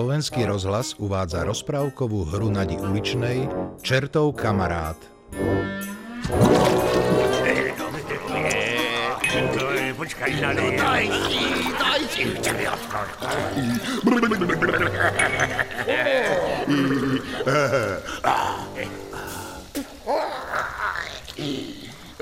Slovenský rozhlas uvádza rozprávkovú hru Nadi Uličnej Čertov kamarát. Počkaj no, daj si,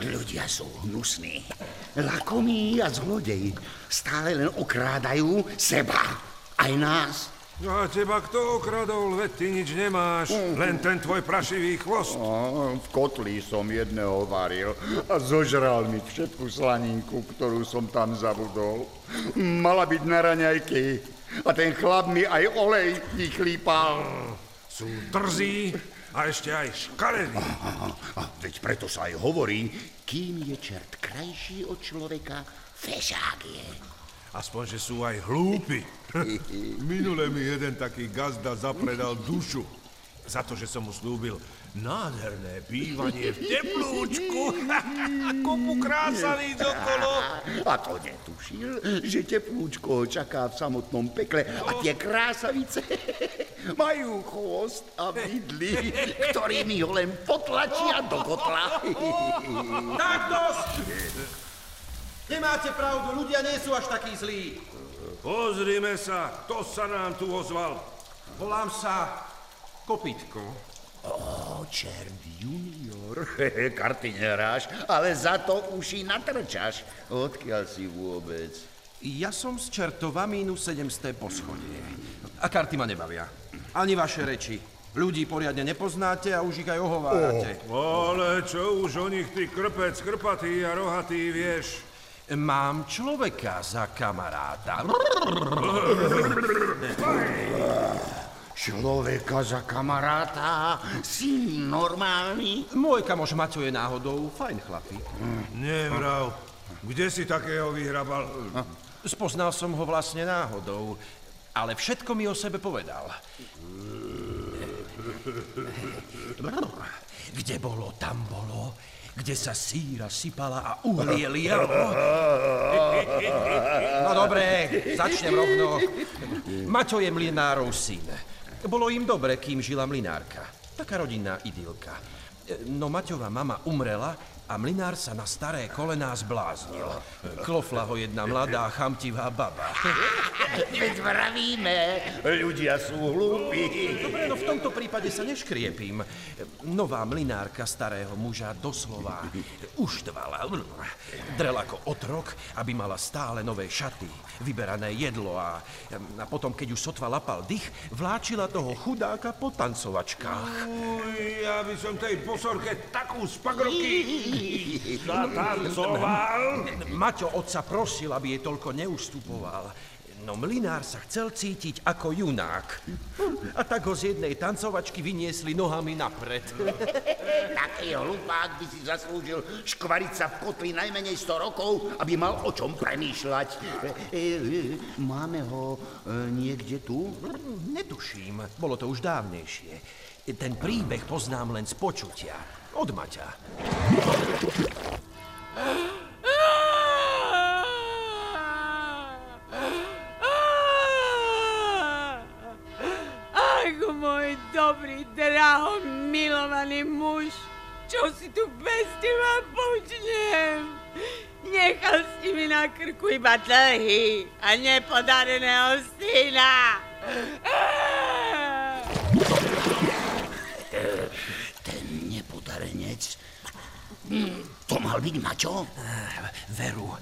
Ľudia sú hnusní, lakomí a zlodeji. Stále len okrádajú seba, aj nás. No a teba kto okradol? Veď ty nič nemáš, len ten tvoj prašivý chvost. O, v kotli som jedného varil a zožral mi všetku slaninku, ktorú som tam zabudol. Mala byť na raňajky a ten chlap mi aj olej vychlípal. Sú drzí a ešte aj škaredí. A veď preto sa aj hovorí, kým je čert krajší od človeka, fešák je. Aspoň, že sú aj hlúpi. Minule mi jeden taký gazda zapredal dušu. Za to, že som mu slúbil nádherné bývanie v teplúčku. Kopu krásavíc okolo. A to netušil, že teplúčko čaká v samotnom pekle a tie krásavice majú chvost a bydly, ktorými ho len potlačia do kotla. Tak dosť! Nemáte pravdu, ľudia nie sú až takí zlí. Pozrime sa, kto sa nám tu ozval. Volám sa Kopitko. O, čert junior, karty neráš, ale za to uši natrčaš. Odkiaľ si vôbec? Ja som z Čertova minus 700 poschodie. A karty ma nebavia. Ani vaše reči. Ľudí poriadne nepoznáte a už ich aj ohovárate. Ale čo už o nich ty krpec, krpatý a rohatý vieš? Mám človeka za kamaráta. Človeka za kamaráta? Si normálny? Môj kamoš Maťo je náhodou fajn chlapík. Nevrav, kde si takého vyhrabal? Spoznal som ho vlastne náhodou, ale všetko mi o sebe povedal. Kde bolo, tam bolo. Kde sa síra sypala a uhlie lielo. No dobré, začnem rovno. Maťo je mlinárov syn. Bolo im dobre, kým žila mlinárka. Taká rodinná idylka. No Maťová mama umrela a mlinár sa na staré kolená zbláznil. Klofla ho jedna mladá, chamtivá baba. Veď vravíme, ľudia sú hlúpi. Dobre, no v tomto prípade sa neškriepím. Nová mlinárka starého muža doslova uštvala. Drel ako otrok, aby mala stále nové šaty, vyberané jedlo a, a potom, keď už sotva lapal dých, vláčila toho chudáka po tancovačkách. Uj, ja by som tej posorke takú spagroky zatancoval. Maťo otca prosil, aby jej toľko neustupoval. No mlinár sa chcel cítiť ako junák. A tak ho z jednej tancovačky vyniesli nohami napred. Taký hlupák by si zaslúžil škvariť sa v kotli najmenej 100 rokov, aby mal o čom premýšľať. E, e, máme ho e, niekde tu? Netuším, bolo to už dávnejšie. Ten príbeh poznám len z počutia. Od Maťa. Ach, môj dobrý, draho, milovaný muž, čo si tu bez teba počnem? Nechal si mi na krku iba dlhy a nepodareného syna. Ten nepodarenec. Hm, To mal byť Maťo? Veru.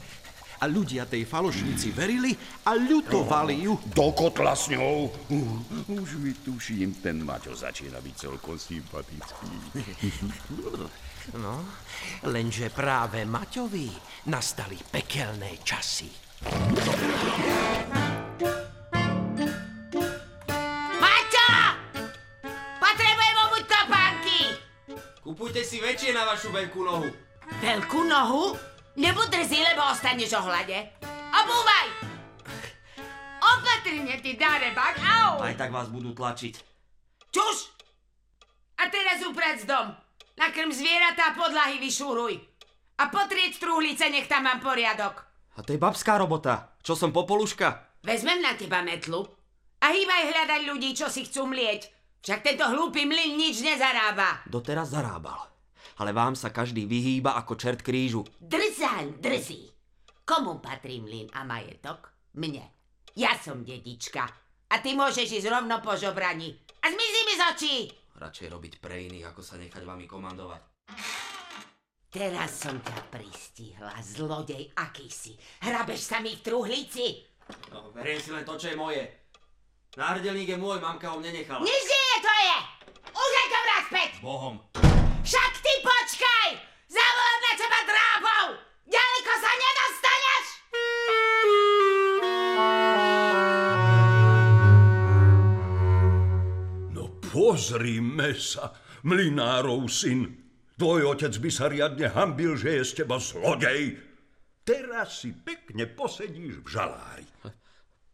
A ľudia tej falošnici verili a ľutovali ju. Do kotla s ňou. Uh, už mi tuším, ten Maťo začína byť celkom sympatický. No, lenže práve Maťovi nastali pekelné časy. Maťo! Potrebujem obuť topánky! Kupujte si väčšie na vašu veľkú nohu. Veľkú nohu? Nebuď drzý, lebo ostaneš ohľade. Obúvaj! Opatrne, ty darebak, au! Aj tak vás budú tlačiť. Čuš! A teraz uprac dom. Nakrm zvieratá podlahy vyšúruj. A potrieť truhlice, nech tam mám poriadok. A to je babská robota. Čo som popoluška? Vezmem na teba metlu a A hýbaj hľadať ľudí, čo si chcú mlieť. Však tento hlúpy mlyn nič nezarába. Doteraz zarábal. Ale vám sa každý vyhýba ako čert krížu. Drzaň, drzí. Komu patrí mlyn a majetok? Mne. Ja som dedička. A ty môžeš ísť rovno po žobrani. A zmizni mi z očí! Radšej robiť pre iných, ako sa nechať vami komandovať. Teraz som ťa pristihla, zlodej akýsi. Hrabeš sa mi v truhlici. No, beriem si len to, čo je moje. Náhrdelník je môj, mamka ho mne nechala. Nič nie je tvoje! Už aj to vrát späť! Bohom. Pozrime sa, mlinárov syn. Tvoj otec by sa riadne hambil, že je z teba zlodej. Teraz si pekne posedíš v žalári.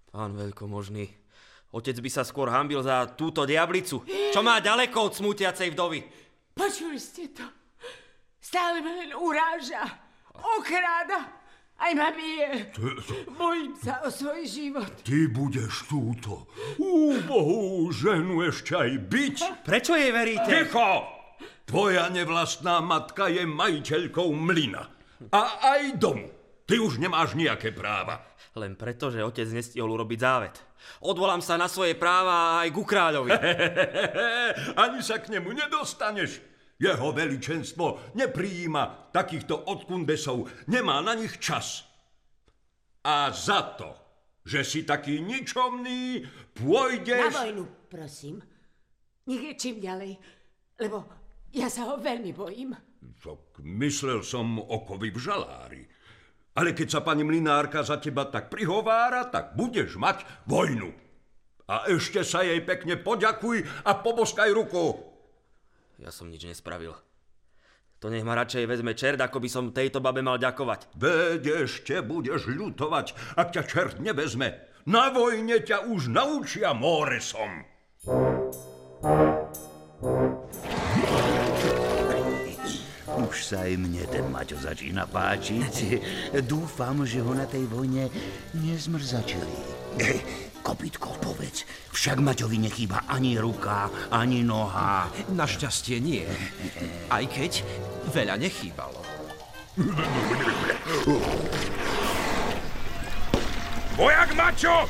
Pán veľkomožný, otec by sa skôr hambil za túto diablicu, čo má ďaleko od smútiacej vdovy. Počuli ste to? Stále ma len uráža, okráda, aj ma bije. Bojím sa o svoj život. Ty budeš túto úbohú ženu ešte aj byť. Prečo jej veríte? Ticho! Tvoja nevlastná matka je majiteľkou mlyna. A aj domu. Ty už nemáš nejaké práva. Len preto, že otec nestihol urobiť závet. Odvolám sa na svoje práva aj ku kráľovi. Ani sa k nemu nedostaneš. Jeho veličenstvo neprijíma takýchto odkundesov, nemá na nich čas. A za to, že si taký ničomný, Na pôjdeš... vojnu, prosím. Nech je čím ďalej, lebo ja sa ho veľmi bojím. Tak myslel som okovy v žalári. Ale keď sa pani mlinárka za teba tak prihovára, tak budeš mať vojnu. A ešte sa jej pekne poďakuj a poboskaj ruku. Ja som nič nespravil. To nech ma radšej vezme čert, ako by som tejto babe mal ďakovať. Veď ešte budeš ľutovať, ak ťa čert nevezme. Na vojne ťa už naučia Móresom. Už sa aj mne ten Maťo začína páčiť. Dúfam, že ho na tej vojne nezmrzačili. Kopitko, povedz, však Maťovi nechýba ani ruka, ani noha. Našťastie nie. Aj keď veľa nechýbalo. Vojak Mačo!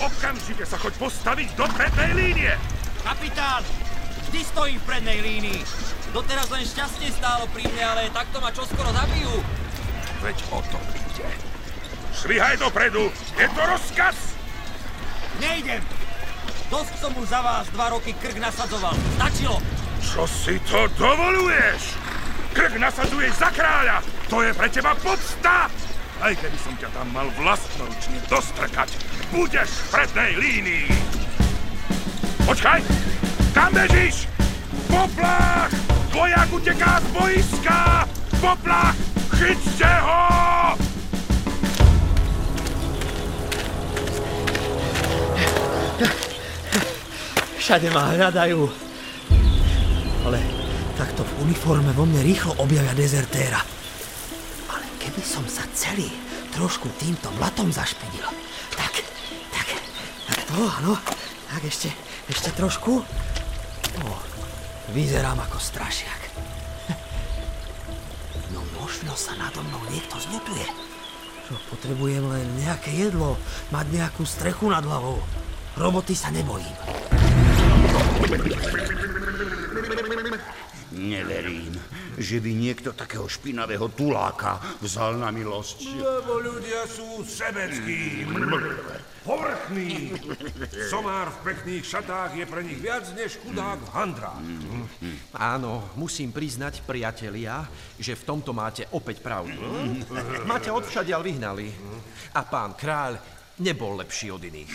Okamžite sa choď postaviť do prednej línie! Kapitán, vždy stojím v prednej línii. Doteraz len šťastie stálo pri mne, ale takto ma čoskoro zabijú. Veď o to ide. Švihaj dopredu! Je to rozkaz! Nejdem! Dosť som už za vás dva roky krk nasadzoval. Stačilo! Čo si to dovoluješ? Krk nasadzuješ za kráľa! To je pre teba podsta! Aj keby som ťa tam mal vlastnoručne dostrkať, budeš v prednej línii! Počkaj! Kam bežíš? Poplach! Vojak uteká z boiska! Poplach! Chyťte ho! Všade ma hľadajú. Ale takto v uniforme vo mne rýchlo objavia dezertéra. Ale keby som sa celý trošku týmto blatom zašpinil, tak, tak, tak to, áno, tak ešte, ešte trošku. O, vyzerám ako strašiak. No možno sa nado mnou niekto zľutuje. Čo, potrebujem len nejaké jedlo, mať nejakú strechu nad hlavou. Roboty sa nebojím. Neverím, že by niekto takého špinavého tuláka vzal na milosť. Lebo ľudia sú sebeckí, povrchní. Somár v pekných šatách je pre nich viac než chudák v handrách. Áno, musím priznať, priatelia, že v tomto máte opäť pravdu. Máte odvšadiaľ vyhnali. A pán kráľ nebol lepší od iných.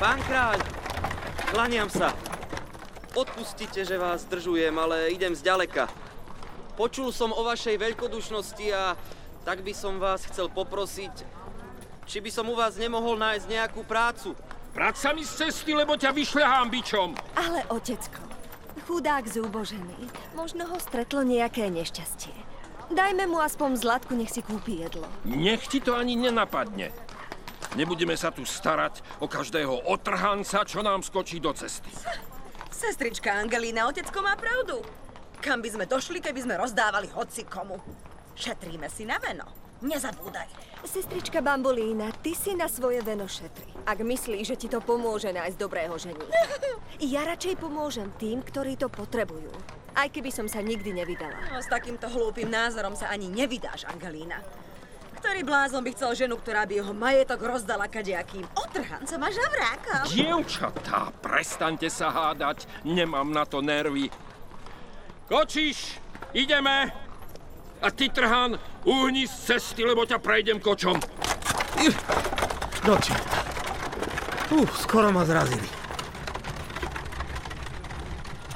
Pán kráľ, klaniam sa. Odpustite, že vás zdržujem, ale idem zďaleka. Počul som o vašej veľkodušnosti a tak by som vás chcel poprosiť, či by som u vás nemohol nájsť nejakú prácu. Sa mi z cesty, lebo ťa vyšľahám bičom. Ale, otecko, Chudák zúbožený. Možno ho stretlo nejaké nešťastie. Dajme mu aspoň zlatku, nech si kúpi jedlo. Nech ti to ani nenapadne. Nebudeme sa tu starať o každého otrhanca, čo nám skočí do cesty. Sestrička Angelína, otecko má pravdu. Kam by sme došli, keby sme rozdávali hoci komu? Šetríme si na veno. Nezabúdaj. Sestrička Bambolína, ty si na svoje veno šetri. Ak myslíš, že ti to pomôže nájsť dobrého ženicha. Ja radšej pomôžem tým, ktorí to potrebujú. Aj keby som sa nikdy nevydala. No, s takýmto hlúpým názorom sa ani nevydáš, Angelína. Ktorý blázon by chcel ženu, ktorá by jeho majetok rozdala kadejakým otrhancom a žavrákom? Dievčatá, prestaňte sa hádať, nemám na to nervy. Kočiš, ideme! A ty, trhán, uhni z cesty, lebo ťa prejdem kočom. Do čerta. Uf, skoro ma zrazili.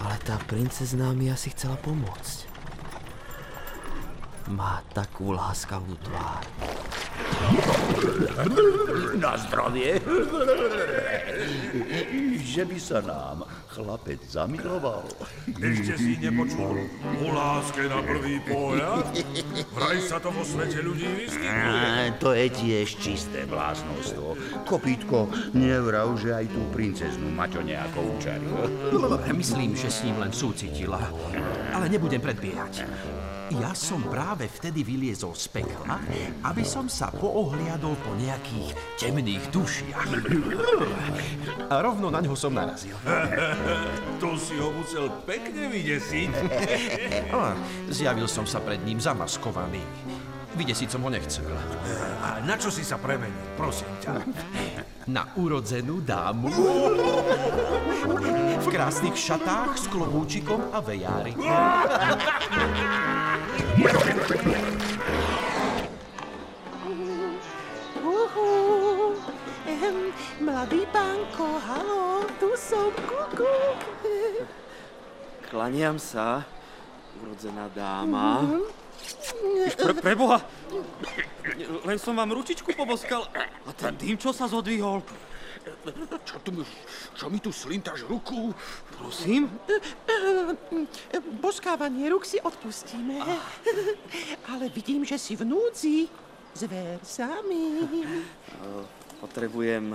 Ale tá princezná mi asi chcela pomôcť. Má takú láskavú tvár. Na zdravie. Že by sa nám chlapec zamiloval. Ešte si nepočul o láske na prvý pohľad? Vraj sa to vo svete ľudí vyskytuje. To je tiež čisté bláznostvo. Kopítko, nevrav, že aj tú princeznú Maťo nejako učaril. Myslím, že s ním len súcitila. Ale nebudem predbiehať. Ja som práve vtedy vyliezol z pekla, aby som sa poohliadol po nejakých temných dušiach. A rovno na ňo som narazil. To si ho musel pekne vydesiť. Zjavil som sa pred ním zamaskovaný. Vydesiť som ho nechcel. A na čo si sa premenil, prosím ťa? Na urodzenú dámu. V krásnych šatách s klobúčikom a vejári. Uhu, ehm, mladý pánko, halo, tu som, kukuk. Klaniam sa, urodzená dáma. Pre, preboha, len som vám ručičku poboskal a ten dým, čo sa zodvihol. Čo, tu, čo mi tu slintaš ruku? Prosím? Boskávanie ruk si odpustíme. Ale vidím, že si v núdzi. Zver sami. Potrebujem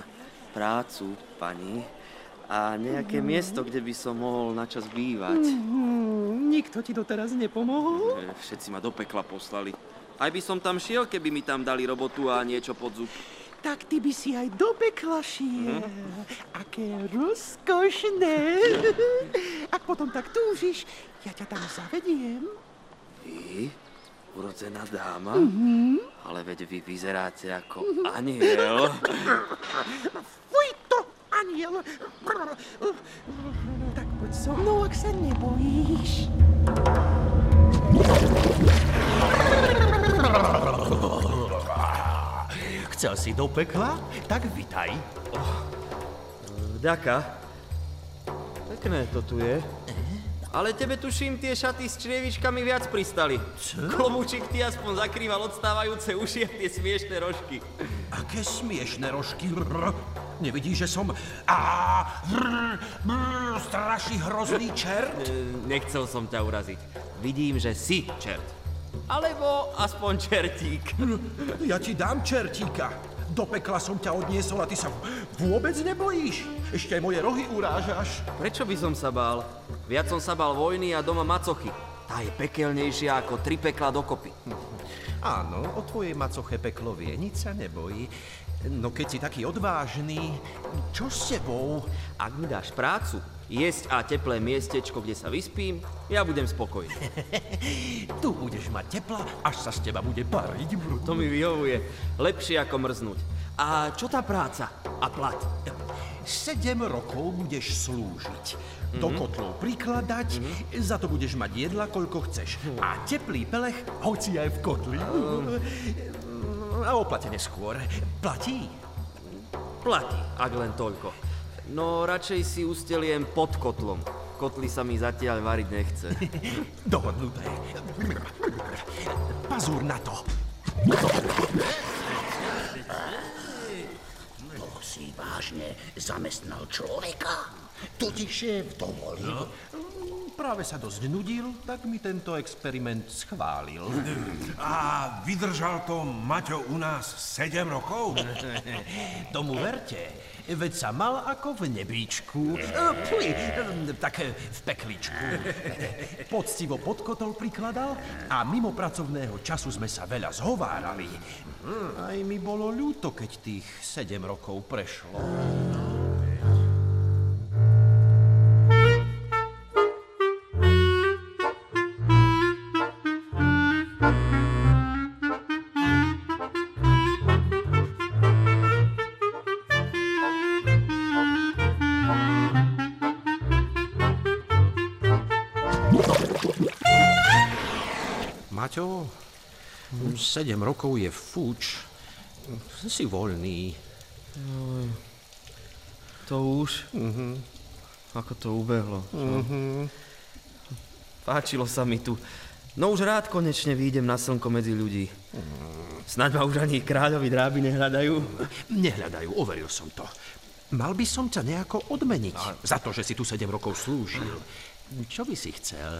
prácu, pani, a nejaké miesto, kde by som mohol načas bývať. Hmm, nikto ti doteraz nepomohol? Všetci ma do pekla poslali. Aj by som tam šiel, keby mi tam dali robotu a niečo pod zub. Tak ty by si aj do pekla šiel. Aké rozkošné. Ak potom tak túžiš, ja ťa tam zavediem. Vy? Urodzená dáma? Ale veď vy vyzeráte ako aniel. Fuj aniel. Tak poď so mnou, ak sa nebojíš. Chcel si do pekla? Tak vitaj. Vďaka. Pekné to tu je. Ale tebe tuším, tie šaty s črievičkami viac pristali. Klobúčik ty aspoň zakrýval odstávajúce uši a tie smiešné rožky. Aké smiešné rožky. Rr. Nevidíš, že som... Á, brr, hrozný čert? E, Nechcel som ťa uraziť. Vidím, že si čert. Alebo aspoň čertík. Ja ti dám čertíka. Do pekla som ťa odniesol a ty sa vôbec nebojíš. Ešte aj moje rohy urážaš. Prečo by som sa bál? Viac som sa bál vojny a doma macochy. Tá je pekelnejšia ako tri pekla dokopy. Áno, o tvojej macoche peklo vie, nič sa nebojí. No keď si taký odvážny, čo s tebou? Ak mi dáš prácu, jesť a teplé miestečko, kde sa vyspím, ja budem spokojný. Tu budeš mať tepla, až sa z teba bude pariť. To mi vyhovuje. Lepšie ako mrznúť. A čo tá práca? A plat? Sedem rokov budeš slúžiť. Do kotlov prikladať, za to budeš mať jedla, koľko chceš. A teplý pelech, hoci aj v kotli. A o plate neskôr. Platí? Platí, ak len toľko. No radšej si usteliem pod kotlom. Kotly sa mi zatiaľ variť nechce. Dohodnuté. Pazúr na to. To si vážne zamestnal človeka? To ti šéf dovolil? Práve sa dosť nudil, tak mi tento experiment schválil. A vydržal to Maťo u nás 7 rokov? Tomu verte, veď sa mal ako v nebíčku, pli, tak v pekličku. Poctivo podkotol prikladal a mimo pracovného času sme sa veľa zhovárali. Aj mi bolo ľúto, keď tých 7 rokov prešlo. Maťo, 7 rokov je fuč. Si voľný. Joj, to už? Mhm. Ako to ubehlo. čo? Mhm. Páčilo sa mi tu. No už rád konečne výjdem na slnko medzi ľudí. Snaď ma už ani kráľovi dráby nehľadajú. Nehľadajú, overil som to. Mal by som ťa nejako odmeniť za to, že si tu 7 rokov slúžil. Čo by si chcel?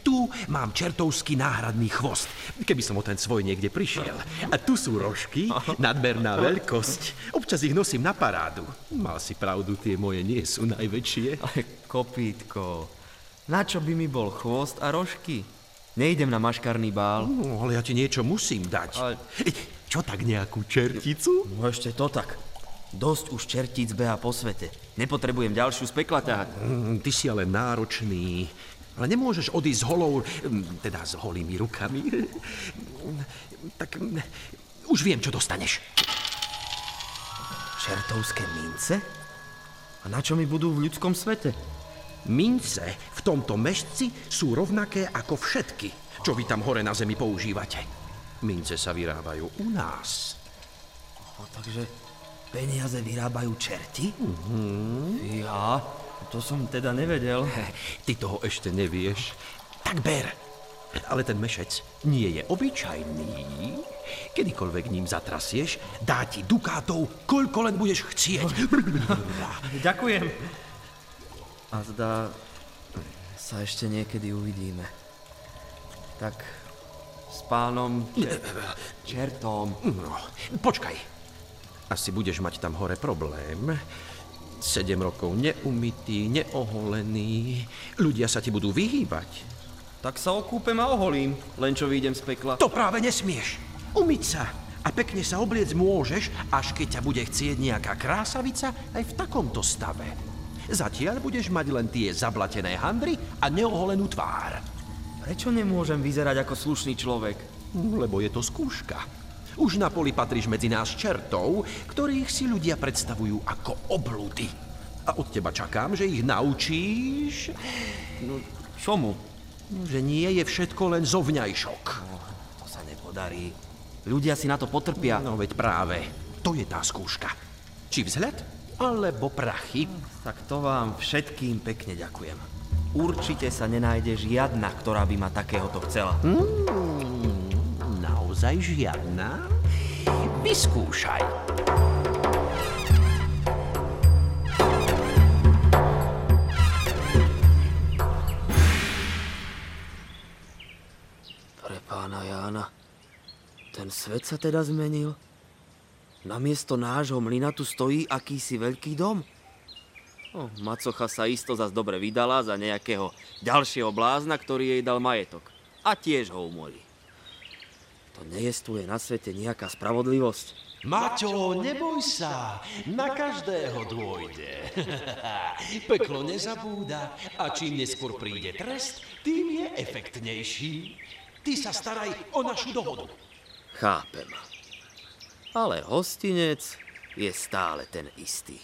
Tu mám čertovský náhradný chvost, keby som o ten svoj niekde prišiel. A tu sú rožky, nadmerná veľkosť. Občas ich nosím na parádu. Mal si pravdu, tie moje nie sú najväčšie. Ale kopítko, na čo by mi bol chvost a rožky? Nejdem na maškarný bál. No, ale ja ti niečo musím dať. Ale... Čo tak nejakú čerticu? No ešte to tak. Dosť už čertíc beha po svete. Nepotrebujem ďalšiu speklatá. Mm, ty si ale náročný. Ale nemôžeš odísť s holou, teda s holými rukami. Tak už viem, čo dostaneš. Čertovské mince? A na čo mi budú v ľudskom svete? Mince v tomto mešci sú rovnaké ako všetky, čo vy tam hore na zemi používate. Mince sa vyrábajú u nás. O, takže peniaze vyrábajú čerti? Mhm. Ja, to som teda nevedel. Ty toho ešte nevieš. Tak ber. Ale ten mešec nie je obyčajný. Kedykoľvek ním zatrasieš, dá ti dukátov, koľko len budeš chcieť. Ďakujem. A zdá sa ešte niekedy uvidíme. Tak s pánom čer... čertom. No, počkaj. Asi budeš mať tam hore problém. Sedem rokov neumytý, neoholený. Ľudia sa ti budú vyhýbať. Tak sa okúpem a oholím, len čo vyjdem z pekla. To práve nesmieš. Umyť sa a pekne sa obliec môžeš, až keď ťa bude chcieť nejaká krásavica aj v takomto stave. Zatiaľ budeš mať len tie zablatené handry a neoholenú tvár. Prečo nemôžem vyzerať ako slušný človek? Lebo je to skúška. Už na poli patríš medzi nás čertov, ktorých si ľudia predstavujú ako oblúdy. A od teba čakám, že ich naučíš... No, čomu? Že nie je všetko len zovňajšok. No, to sa nepodarí. Ľudia si na to potrpia. No veď práve, to je tá skúška. Či vzhľad, alebo prachy. Tak to vám všetkým pekne ďakujem. Určite sa nenájde žiadna, ktorá by ma takéhoto chcela. Mm, naozaj žiadna? Vyskúšaj. Pre pána Jána, ten svet sa teda zmenil? Namiesto nášho mlyna tu stojí akýsi veľký dom? Oh, macocha sa isto zas dobre vydala za nejakého ďalšieho blázna, ktorý jej dal majetok. A tiež ho umorí. To nejestuje na svete nejaká spravodlivosť. Maťo, neboj sa, na každého dôjde. Peklo nezabúda a čím neskôr príde trest, tým je efektnejší. Ty sa staraj o našu dohodu. Chápem. Ale hostinec je stále ten istý.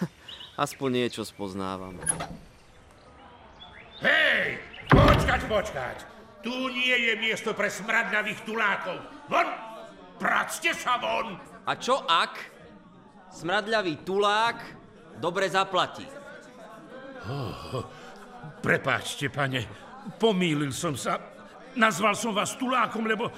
Aspoň niečo spoznávam. Hej, počkať, počkať. Tu nie je miesto pre smradľavých tulákov. Von! Practe sa von! A čo ak smradľavý tulák dobre zaplatí? Oh, prepáčte, pane, pomýlil som sa. Nazval som vás tulákom, lebo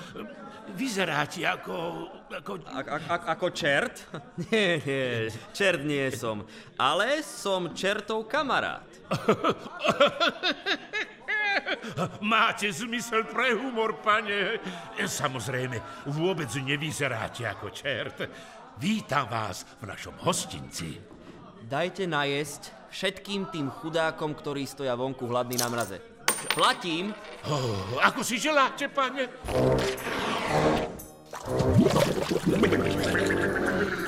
vyzeráte ako... ako... A, a, a, ako čert? Nie, nie, čert nie som. Ale som čertov kamarát. Máte zmysel pre humor, pane. Samozrejme, vôbec nevyzeráte ako čert. Vítam vás v našom hostinci. Dajte najesť všetkým tým chudákom, ktorí stoja vonku hladní na mraze. Platím. Oh, ako si želáte, pane?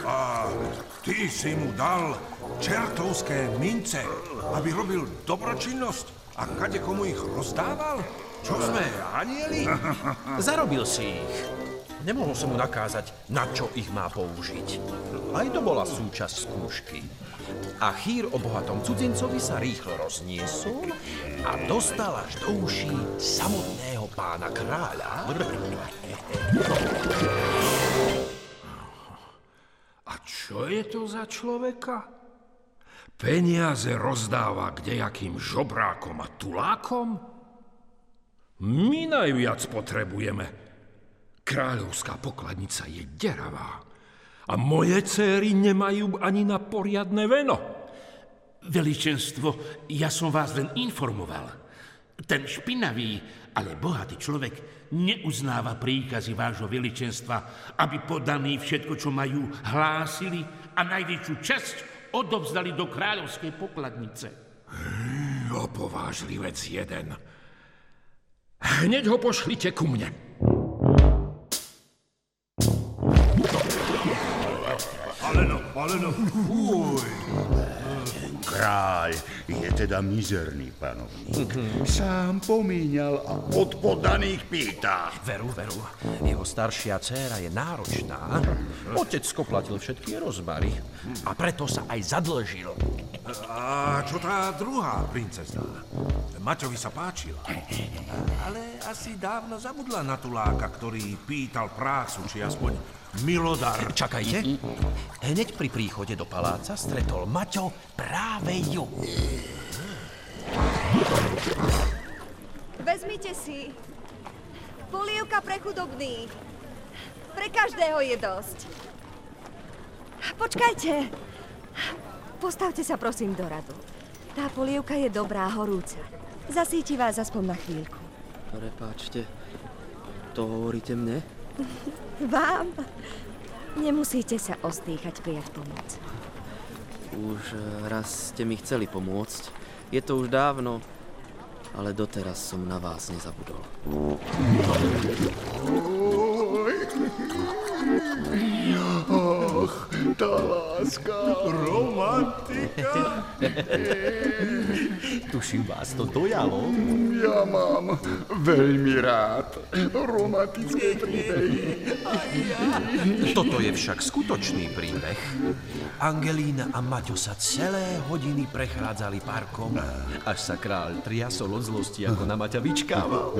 A ty si mu dal čertovské mince, aby robil dobročinnosť a kade komu ich rozdával? Čo sme, anieli? Zarobil si ich. Nemohol som mu nakázať, na čo ich má použiť. Aj to bola súčasť skúšky. A chýr o bohatom cudzincovi sa rýchlo rozniesol a dostal až do uší samotného pána kráľa. A čo je to za človeka? Peniaze rozdáva kdejakým žobrákom a tulákom? My najviac potrebujeme. Kráľovská pokladnica je deravá. A moje céry nemajú ani na poriadne veno. Veličenstvo, ja som vás len informoval. Ten špinavý, ale bohatý človek neuznáva príkazy vášho veličenstva, aby podaní všetko, čo majú, hlásili a najväčšiu časť odovzdali do kráľovskej pokladnice. Opovážlivec jeden. Hneď ho pošlite ku mne. Ale no, ale no, fuj. Kráľ je teda mizerný panovník. Sám pomíňal a od podaných pýta. Veru, veru. Jeho staršia dcéra je náročná. Otec skoplatil všetky rozmary a preto sa aj zadlžil. A čo tá druhá princezná? Maťovi sa páčila. Ale asi dávno zabudla na tuláka, ktorý pýtal prácu, či aspoň milodar. Čakajte. Hneď pri príchode do paláca stretol Maťo práve ju. Vezmite si. Polievka pre chudobných. Pre každého je dosť. Počkajte. Postavte sa prosím do radu. Tá polievka je dobrá, horúca. Zasíti vás aspoň na chvíľku. Prepáčte, to hovoríte mne? Vám? Nemusíte sa ostýchať prijať pomoc. Už eh, raz ste mi chceli pomôcť. Je to už dávno, ale doteraz som na vás nezabudol. Ach, tá láska. Romantika. Tuším, vás to dojalo. Ja mám veľmi rád romantické príbehy. Toto je však skutočný príbeh. Angelína a Maťo sa celé hodiny prechádzali parkom, až sa kráľ triasol od zlosti, ako na Maťa vyčkával.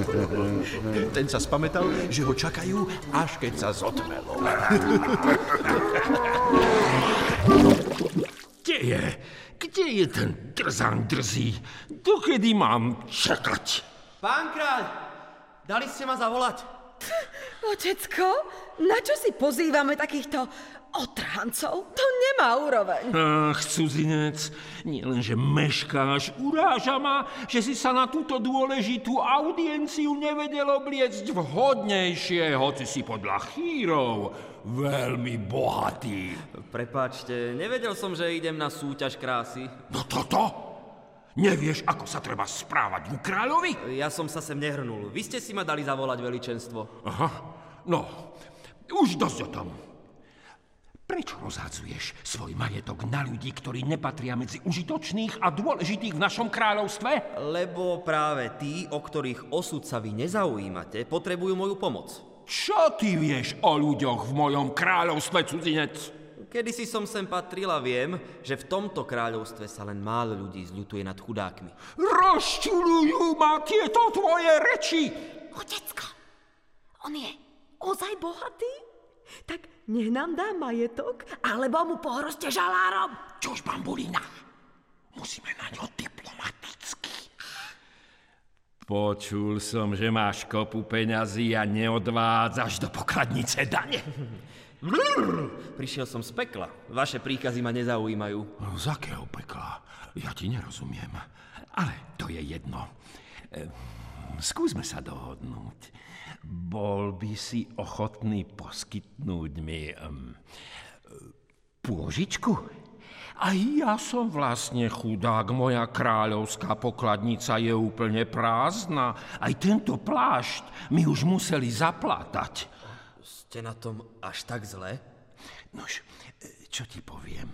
Ten sa spametal, že ho čakajú, až keď sa zotmelo. Kde je? Kde je ten drzán drzý? Dokedy mám čakať? Pán kráľ, dali ste ma zavolať. Otecko, na čo si pozývame takýchto otrhancov? To nemá úroveň. Ach, cudzinec, nielenže meškáš, uráža ma, že si sa na túto dôležitú audienciu nevedel obliecť vhodnejšie, hoci si podľa chýrov veľmi bohatý. Prepáčte, nevedel som, že idem na súťaž krásy. No toto? Nevieš, ako sa treba správať ku kráľovi? Ja som sa sem nehrnul. Vy ste si ma dali zavolať veličenstvo. Aha, no, už dosť o tom. Prečo rozhadzuješ svoj majetok na ľudí, ktorí nepatria medzi užitočných a dôležitých v našom kráľovstve? Lebo práve tí, o ktorých osud sa vy nezaujímate, potrebujú moju pomoc. Čo ty vieš o ľuďoch v mojom kráľovstve, cudzinec? Kedy si som sem patril a viem, že v tomto kráľovstve sa len málo ľudí zľutuje nad chudákmi. Rozčulujú ma tieto tvoje reči! Otecko, on je ozaj bohatý? Tak nech nám dá majetok, alebo mu pohroste žalárom. Čož, bambulína? Musíme na ňo diplomaticky. Počul som, že máš kopu peňazí a neodvádzaš do pokladnice dane. Prišiel som z pekla. Vaše príkazy ma nezaujímajú. Z akého pekla? Ja ti nerozumiem. Ale to je jedno. E, skúsme sa dohodnúť. Bol by si ochotný poskytnúť mi um, pôžičku? A ja som vlastne chudák, moja kráľovská pokladnica je úplne prázdna. Aj tento plášť mi už museli zaplátať. Ste na tom až tak zle? Nož, čo ti poviem?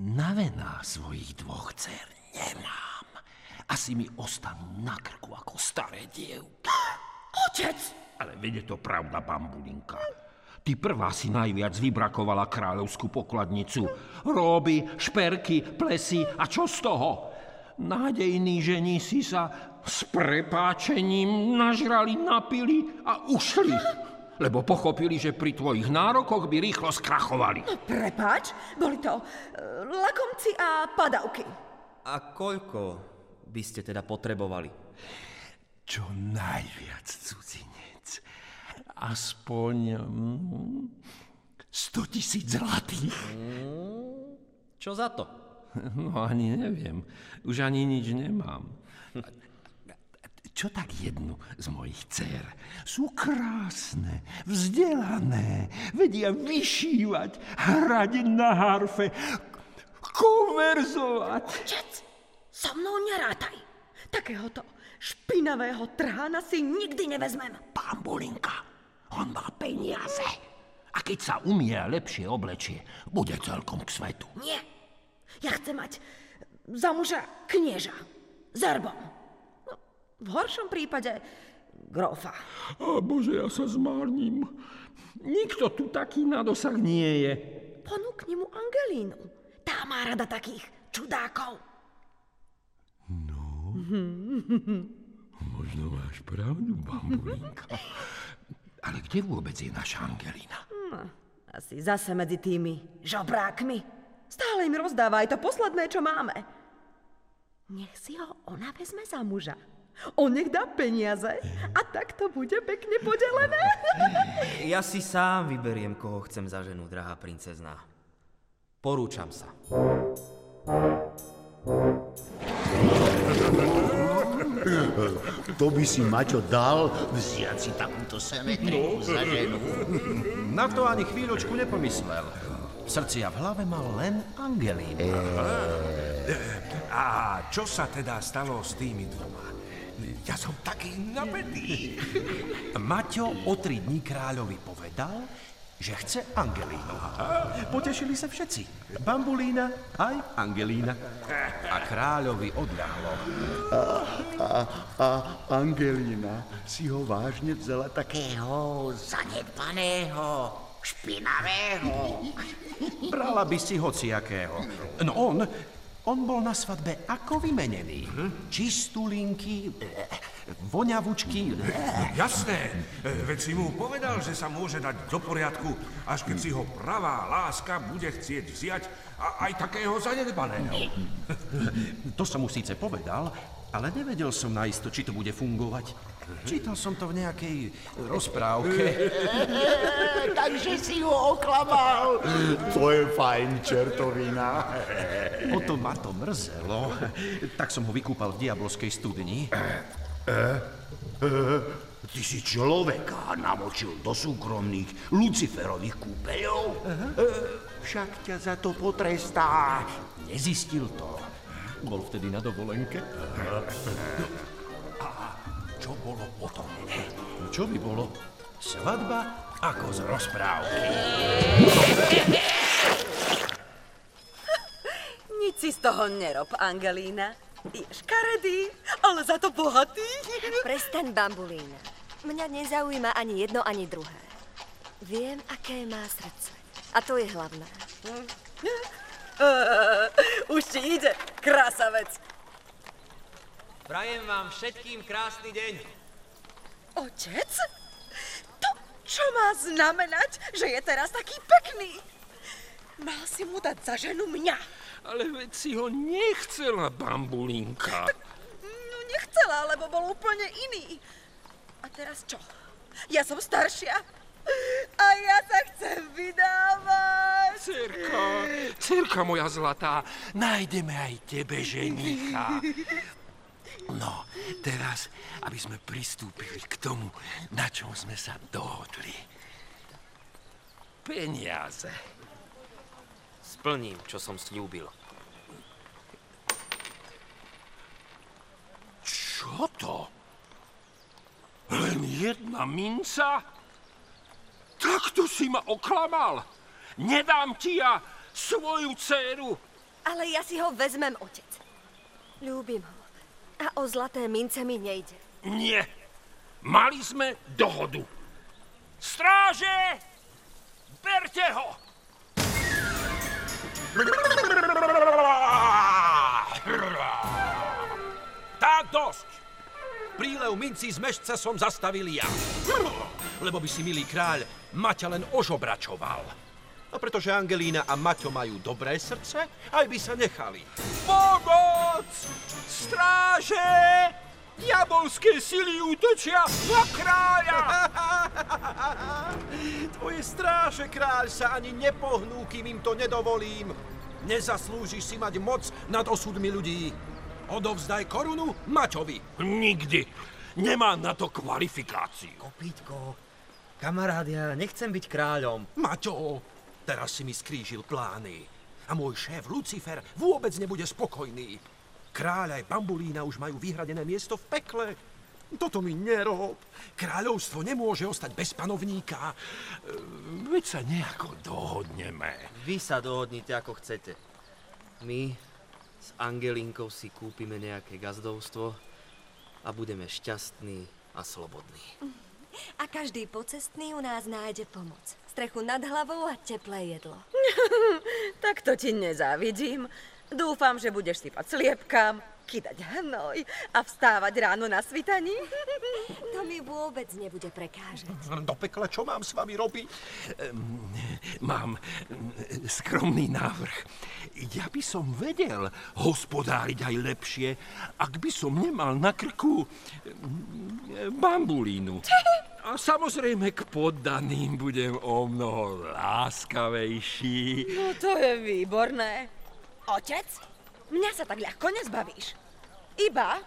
Na vená svojich dvoch dcer nemám. Asi mi ostanú na krku ako staré dievky. Otec! Ale vede to pravda, bambulinka. Ty prvá si najviac vybrakovala kráľovskú pokladnicu. Róby, šperky, plesy a čo z toho? Nádejní žení si sa s prepáčením nažrali, napili a ušli. Lebo pochopili, že pri tvojich nárokoch by rýchlo skrachovali. Prepáč, boli to uh, lakomci a padavky. A koľko by ste teda potrebovali? Čo najviac, cudzinec. Aspoň mm, 100 tisíc zlatých. Mm, čo za to? No ani neviem. Už ani nič nemám. Čo tak jednu z mojich dcer? Sú krásne, vzdelané, vedia vyšívať, hrať na harfe, konverzovať. Otec, so mnou nerátaj. Takéhoto špinavého trhána si nikdy nevezmem. Pán Bulinka, on má peniaze. A keď sa umie a lepšie oblečie, bude celkom k svetu. Nie. Ja chcem mať za muža knieža. S erbom. No, v horšom prípade grofa. A bože, ja sa zmárnim. Nikto tu taký na dosah nie je. Ponúkni mu Angelínu. Tá má rada takých čudákov. No, možno máš pravdu, bambulinka. Ale kde vôbec je naša Angelina? No, asi zase medzi tými žobrákmi. Stále im rozdáva aj to posledné, čo máme. Nech si ho ona vezme za muža. On nech dá peniaze a tak to bude pekne podelené. Ja si sám vyberiem, koho chcem za ženu, drahá princezná. Porúčam sa. To by si Maťo dal vziať si takúto semetriku za ženu. Na to ani chvíľočku nepomyslel. V srdci a v hlave mal len Angelínu. A čo sa teda stalo s tými dvoma? Ja som taký napätý. Maťo o tri dní kráľovi povedal, že chce Angelínu. Potešili sa všetci. Bambulína aj Angelína. A kráľovi odľahlo. A, a, a Angelína si ho vážne vzala takého zanedbaného, špinavého. Brala by si hociakého. No on, on bol na svadbe ako vymenený. Čistulinky, voňavučky. Jasné, e, veď si mu povedal, že sa môže dať do poriadku, až keď si ho pravá láska bude chcieť vziať a aj takého zanedbaného. To som mu síce povedal, ale nevedel som naisto, či to bude fungovať. Čítal som to v nejakej rozprávke. Takže si ho oklamal. To je fajn čertovina. O to ma to mrzelo. Tak som ho vykúpal v diabolskej studni. Ty si človeka namočil do súkromných Luciferových kúpeľov? Však ťa za to potrestá. Nezistil to. Bol vtedy na dovolenke. Čo bolo potom? Čo by bolo? Svadba ako z rozprávky. Nič si z toho nerob, Angelína. Je škaredý, ale za to bohatý. Prestaň, bambulína. Mňa nezaujíma ani jedno, ani druhé. Viem, aké má srdce. A to je hlavné. Už ti ide, krásavec. Prajem vám všetkým krásny deň. Otec? To čo má znamenať, že je teraz taký pekný? Mal si mu dať za ženu mňa. Ale veď si ho nechcela, bambulinka. No nechcela, lebo bol úplne iný. A teraz čo? Ja som staršia. A ja sa chcem vydávať. Cerka, cerka moja zlatá, nájdeme aj tebe ženicha. No, teraz, aby sme pristúpili k tomu, na čom sme sa dohodli. Peniaze. Splním, čo som slúbil. Čo to? Len jedna minca? Takto si ma oklamal. Nedám ti ja svoju dceru. Ale ja si ho vezmem, otec. Ľúbim ho. A o zlaté mince mi nejde. Nie. Mali sme dohodu. Stráže! Berte ho! Tak dosť! Prílev mincí z mešce som zastavil ja. Lebo by si, milý kráľ, Maťa len ožobračoval. A pretože Angelína a Maťo majú dobré srdce, aj by sa nechali. Pomoc! Stráže! Diabolské sily útočia na kráľa! Tvoje stráže, kráľ, sa ani nepohnú, kým im to nedovolím. Nezaslúžiš si mať moc nad osudmi ľudí. Odovzdaj korunu Maťovi. Nikdy. Nemám na to kvalifikáciu. Kopítko, kamarád, ja nechcem byť kráľom. Maťo, teraz si mi skrížil plány. A môj šéf Lucifer vôbec nebude spokojný. Kráľ aj Bambulína už majú vyhradené miesto v pekle. Toto mi nerob. Kráľovstvo nemôže ostať bez panovníka. Veď sa nejako dohodneme. Vy sa dohodnite, ako chcete. My s Angelinkou si kúpime nejaké gazdovstvo a budeme šťastní a slobodní. A každý pocestný u nás nájde pomoc. Strechu nad hlavou a teplé jedlo. tak to ti nezávidím. Dúfam, že budeš sypať sliepkám, kydať hnoj a vstávať ráno na svitaní. To mi vôbec nebude prekážať. Do pekla, čo mám s vami robiť? Ehm, Mám mm, skromný návrh. Ja by som vedel hospodáriť aj lepšie, ak by som nemal na krku mm, bambulínu. A samozrejme k poddaným budem o mnoho láskavejší. No to je výborné. Otec, mňa sa tak ľahko nezbavíš. Iba,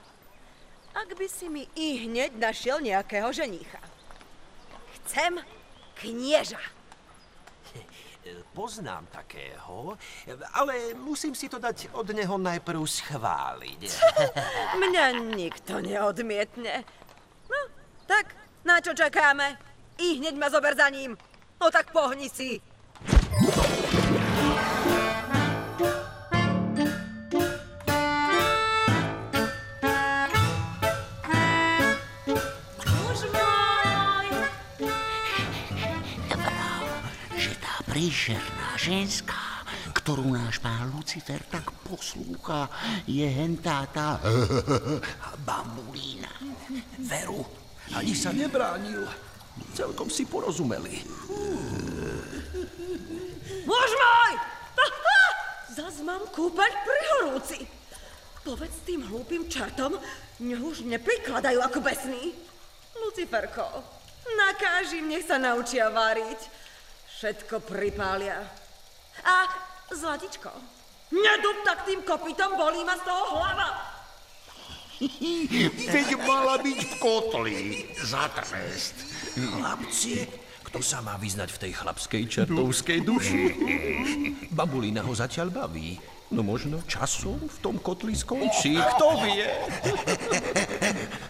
ak by si mi i hneď našiel nejakého ženícha. Chcem knieža. Poznám takého, ale musím si to dať od neho najprv schváliť. Mňa nikto neodmietne. No, tak na čo čakáme? I hneď ma zober za ním. No tak pohni si. Príšerná ženská, ktorú náš pán Lucifer tak poslúcha, je hentá tá bambulína. Veru, ani sa nebránil. Celkom si porozumeli. Muž môj! Aha! Zas mám kúpeľ pri horúci. Povedz tým hlúpým čertom, nech už neprikladajú ako besní. Luciferko, nakáži im, nech sa naučia váriť. Všetko pripália. A Zlatičko, nedub tak tým kopytom, bolí ma z toho hlava. Veď mala byť v kotli za trest. Chlapci, kto sa má vyznať v tej chlapskej čertovskej duši? Babulina ho zatiaľ baví. No možno časom v tom kotli skončí, kto vie?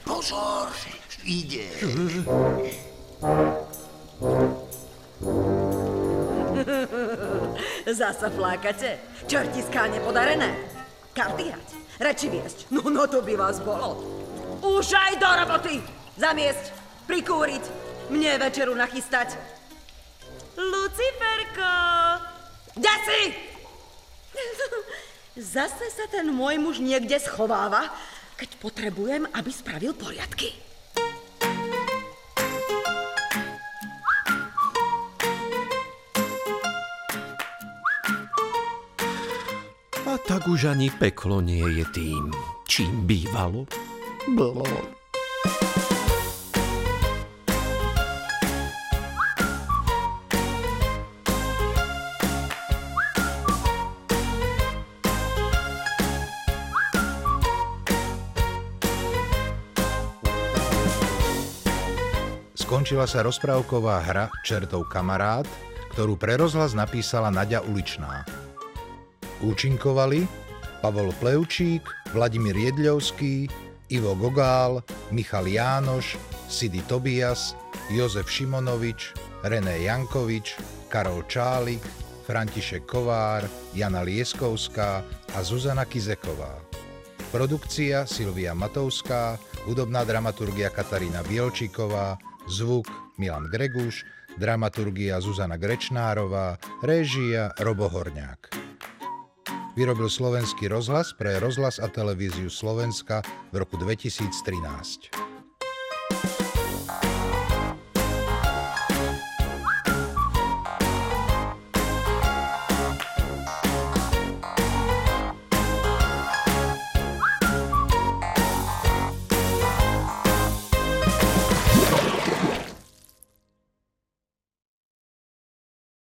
Pozor, ide. Zasa flákate? Čertiská nepodarené? Karty hrať? Reči viesť? No, no to by vás bolo. Už aj do roboty! Zamiesť, prikúriť, mne večeru nachystať. Luciferko! Kde si? Zase sa ten môj muž niekde schováva, keď potrebujem, aby spravil poriadky. Tak už ani peklo nie je tým, čím bývalo. Skončila sa rozprávková hra Čertov kamarát, ktorú pre rozhlas napísala Nadia Uličná. Účinkovali Pavol Pleučík, Vladimír Jedľovský, Ivo Gogál, Michal Jánoš, Sidy Tobias, Jozef Šimonovič, René Jankovič, Karol Čálik, František Kovár, Jana Lieskovská a Zuzana Kizeková. Produkcia Silvia Matovská, hudobná dramaturgia Katarína Bielčíková, zvuk Milan Greguš, dramaturgia Zuzana Grečnárová, réžia Robo Horňák. Vyrobil slovenský rozhlas pre rozhlas a televíziu Slovenska v roku 2013.